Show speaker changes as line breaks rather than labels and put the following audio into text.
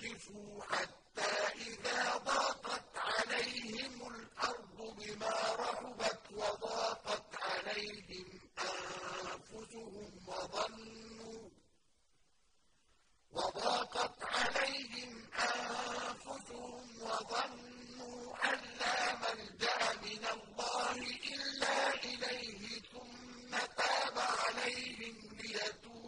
أُتْلِفُوا حَتَّىٰ إِذَا ضَاقَتْ عَلَيْهِمُ الْأَرْضُ بِمَا رَحُبَتْ وَضَاقَتْ عَلَيْهِمْ أَنفُسُهُمْ وَظَنُّوا وضاقت عليهم أنفسهم وظنوا أن لا ملجأ من الله إلا إليه ثم تاب عليهم ليتوبوا